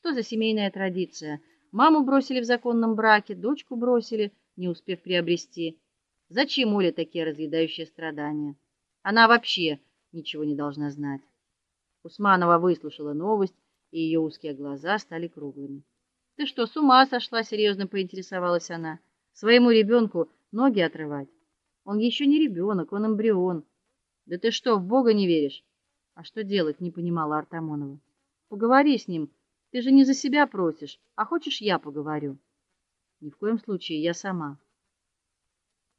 Что за семейная традиция? Маму бросили в законном браке, дочку бросили, не успев приобрести. Зачем Оле такие разъедающие страдания? Она вообще ничего не должна знать. Усманова выслушала новость, и ее узкие глаза стали круглыми. Ты что, с ума сошла, серьезно поинтересовалась она. Своему ребенку ноги отрывать. Он еще не ребенок, он эмбрион. Да ты что, в Бога не веришь? А что делать, не понимала Артамонова. Поговори с ним. Ты же не за себя просишь, а хочешь я поговорю? Ни в коем случае, я сама.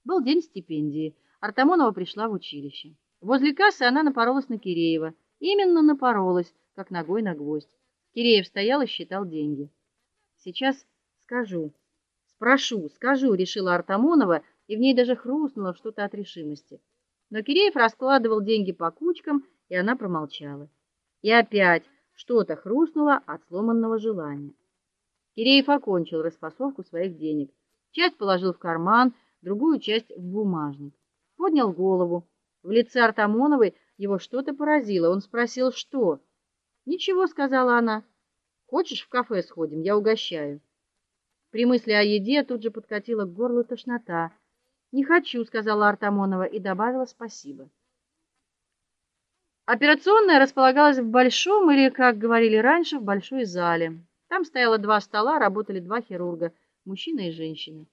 Был день стипендии. Артамонова пришла в училище. Возле кассы она напоролась на Киреева. Именно напоролась, как ногой на гвоздь. Киреев стоял и считал деньги. Сейчас скажу. Спрошу, скажу, решила Артамонова, и в ней даже хрустнуло что-то от решимости. Но Киреев раскладывал деньги по кучкам, и она промолчала. И опять что-то хрустнуло от сломанного желания. Киреев окончил распасовку своих денег. Часть положил в карман, другую часть в бумажник. Поднял голову. В лице Артамоновой его что-то поразило. Он спросил: "Что?" "Ничего", сказала она. Хочешь, в кафе сходим, я угощаю. При мысли о еде тут же подкатила к горлу тошнота. Не хочу, сказала Артамонова и добавила спасибо. Операционная располагалась в большом или, как говорили раньше, в большой зале. Там стояло два стола, работали два хирурга, мужчина и женщина.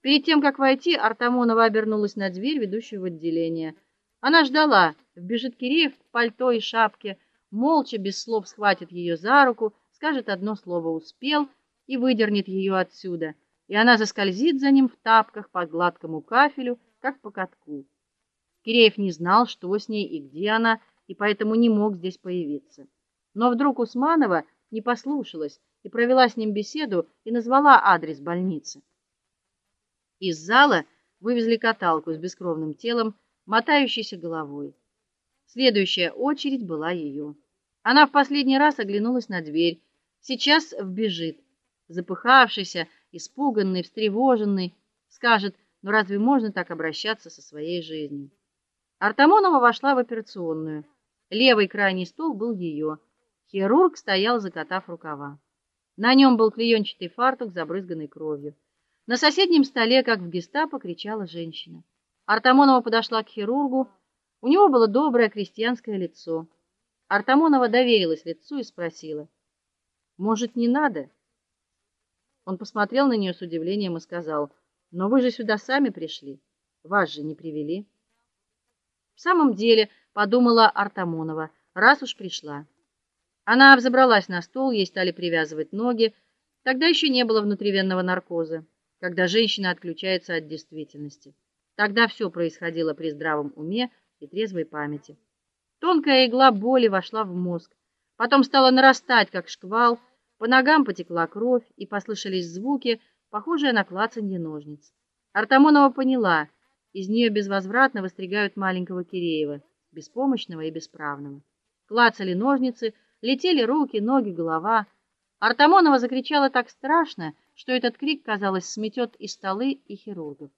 Перед тем как войти, Артамонова обернулась на дверь, ведущую в отделение. Она ждала, вбежит Киреев в пальто и шапке, молча без слов схватит ее за руку скажет одно слово успел и выдернет ее отсюда, и она заскользит за ним в тапках по гладкому кафелю, как по катку. Киреев не знал, что с ней и где она, и поэтому не мог здесь появиться. Но вдруг Усманова не послушалась и провела с ним беседу и назвала адрес больницы. Из зала вывезли каталку с бескровным телом, мотающейся головой. Следующая очередь была ее. Она в последний раз оглянулась на дверь Сейчас вбежит, запыхавшийся, испуганный, встревоженный, скажет: "Ну разве можно так обращаться со своей жизнью?" Артамонова вошла в операционную. Левый крайний стол был ее. Хирург стоял, закатав рукава. На нем был клеенчатый фартук, забрызганный кровью. На соседнем столе, как в гестапо, кричала женщина. Артамонова подошла к хирургу. У него было доброе крестьянское лицо. Артамонова доверилась лицу и спросила: может, не надо? Он посмотрел на нее с удивлением и сказал: "Но вы же сюда сами пришли. Вас же не привели". В самом деле, подумала Артамонова, раз уж пришла. Она взобралась на стол, ей стали привязывать ноги. Тогда еще не было внутривенного наркоза, когда женщина отключается от действительности. Тогда все происходило при здравом уме и трезвой памяти. Тонкая игла боли вошла в мозг, потом стала нарастать, как шквал, по ногам потекла кровь, и послышались звуки, похожие на клацанье ножниц. Артамонова поняла, из нее безвозвратно выстригают маленького Киреева, беспомощного и бесправного. Клацали ножницы, летели руки, ноги, голова. Артамонова закричала так страшно, что этот крик, казалось, сметет и столы, и хирургов.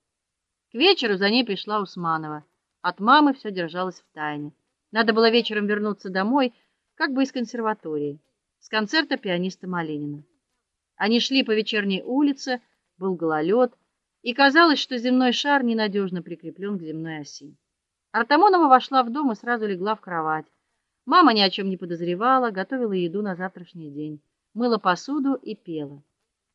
К вечеру за ней пришла Усманова. От мамы все держалось в тайне. Надо было вечером вернуться домой, как бы из консерватории с концерта пианиста Малинина. Они шли по вечерней улице, был гололед, и казалось, что земной шар ненадежно прикреплен к земной оси. Артамонова вошла в дом и сразу легла в кровать. Мама ни о чем не подозревала, готовила еду на завтрашний день, мыла посуду и пела.